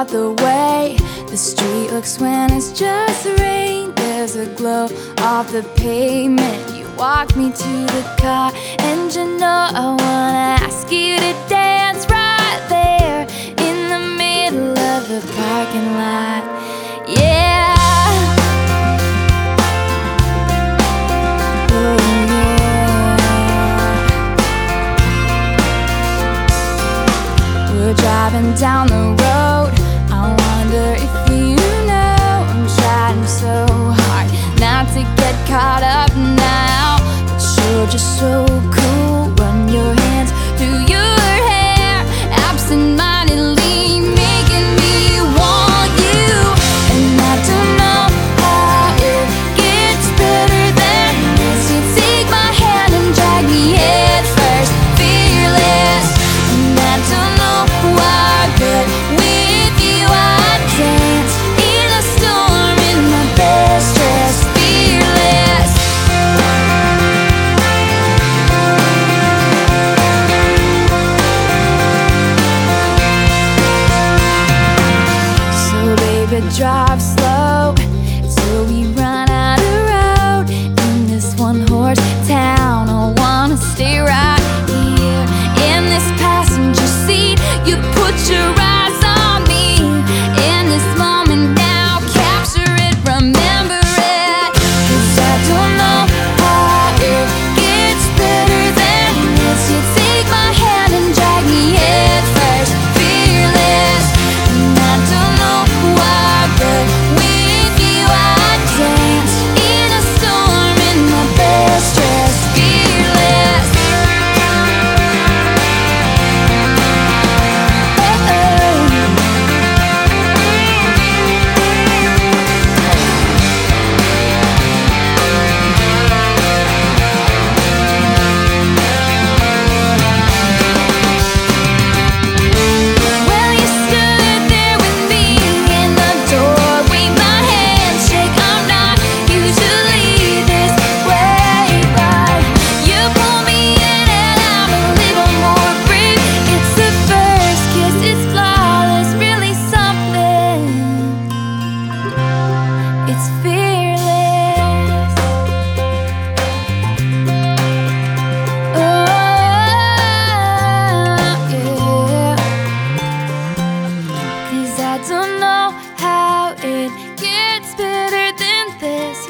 about the way the street looks when it's just rain. There's a glow off the pavement. You walk me to the car, and you know I wanna ask you to dance right there in the middle of the parking lot. Yeah. Oh, driving down the road just so drive slow.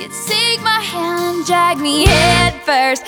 You take my hand, drag me head first.